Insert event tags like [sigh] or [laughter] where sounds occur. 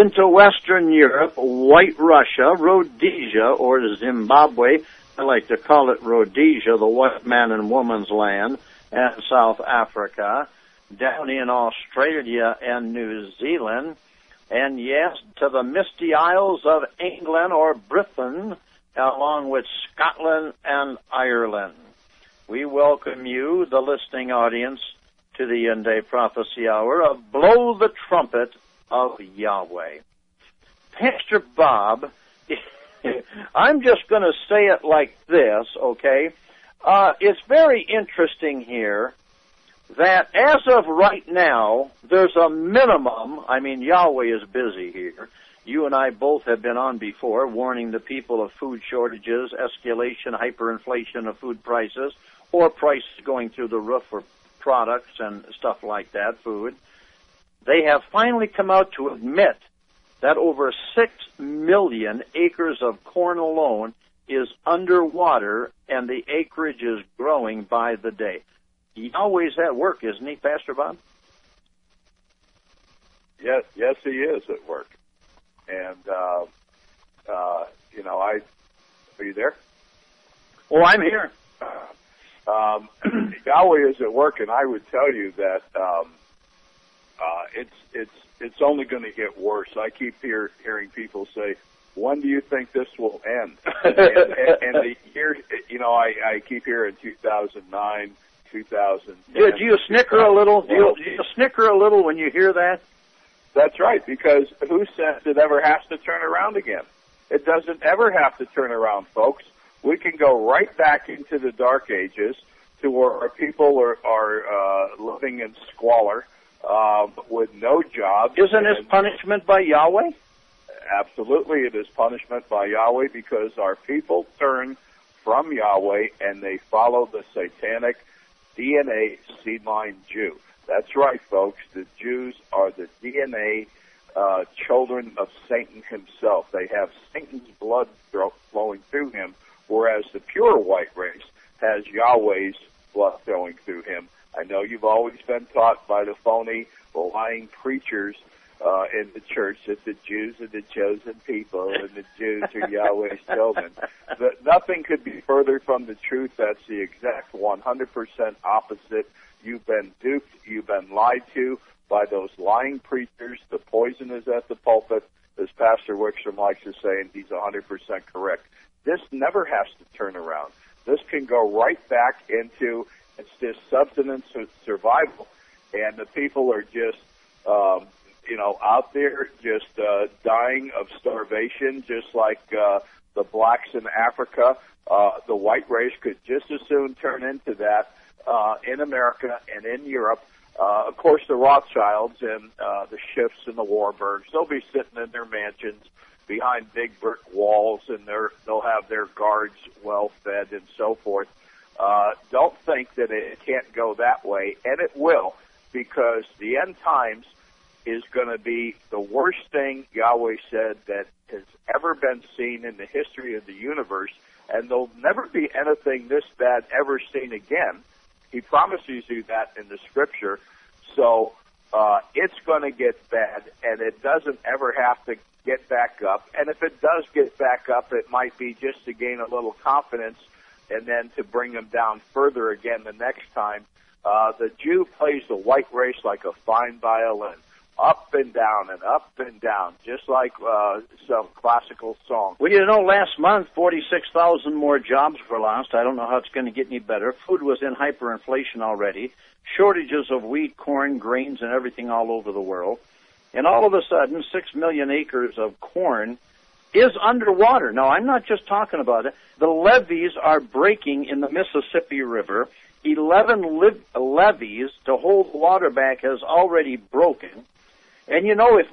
into Western Europe, White Russia, Rhodesia, or Zimbabwe. I like to call it Rhodesia, the white man and woman's land, and South Africa, down in Australia and New Zealand, and yes, to the misty isles of England or Britain, along with Scotland and Ireland. We welcome you, the listening audience, to the End Day Prophecy Hour of Blow the Trumpet of Yahweh. Pastor Bob, [laughs] I'm just going to say it like this, okay? Uh, it's very interesting here that as of right now, there's a minimum, I mean, Yahweh is busy here. You and I both have been on before warning the people of food shortages, escalation, hyperinflation of food prices, or prices going through the roof for products and stuff like that, food. They have finally come out to admit that over 6 million acres of corn alone is underwater and the acreage is growing by the day. Yahweh's at work, isn't he, Pastor Bob? Yes, yes, he is at work. And, uh, uh, you know, I, are you there? Oh, I'm here. Um, [clears throat] Yahweh is at work, and I would tell you that um, uh, it's it's it's only going to get worse. I keep hear, hearing people say, "When do you think this will end?" [laughs] and, and, and the year, you know, I, I keep hearing 2009, 2010. Do, do you snicker a little? Do you, do you snicker a little when you hear that? That's right, because who says it ever has to turn around again? It doesn't ever have to turn around, folks. We can go right back into the dark ages to where people are, are uh, living in squalor um, with no job. Isn't this punishment by Yahweh? Absolutely, it is punishment by Yahweh because our people turn from Yahweh and they follow the satanic DNA seed line Jew. That's right, folks. The Jews are the DNA uh, children of Satan himself. They have Satan's blood flowing through him, whereas the pure white race has Yahweh's blood flowing through him. I know you've always been taught by the phony, lying preachers uh, in the church that the Jews are the chosen people and the Jews are [laughs] Yahweh's children. But nothing could be further from the truth. That's the exact 100% opposite. You've been duped. You've been lied to by those lying preachers. The poison is at the pulpit, as Pastor Wickstrom likes to say, and he's 100% correct. This never has to turn around. This can go right back into it's just subsistence survival, and the people are just, um, you know, out there just uh, dying of starvation, just like uh, the blacks in Africa. Uh, the white race could just as soon turn into that uh, in America and in Europe. Uh, of course, the Rothschilds and uh, the Schiffs and the Warburgs, they'll be sitting in their mansions behind big brick walls, and they're, they'll have their guards well fed and so forth. Uh, don't think that it can't go that way, and it will, because the end times is going to be the worst thing Yahweh said that has ever been seen in the history of the universe, and there'll never be anything this bad ever seen again. He promises you that in the scripture. So uh, it's going to get bad, and it doesn't ever have to get back up. And if it does get back up, it might be just to gain a little confidence and then to bring them down further again the next time. Uh, the Jew plays the white race like a fine violin, up and down and up and down, just like uh, some classical song. Well, you know, last month, 46,000 more jobs were lost. I don't know how it's going to get any better. Food was in hyperinflation already. Shortages of wheat, corn, grains, and everything all over the world. And all of a sudden, 6 million acres of corn is underwater. Now, I'm not just talking about it. The levees are breaking in the Mississippi River. 11 levees to hold water back has already broken. And you know, if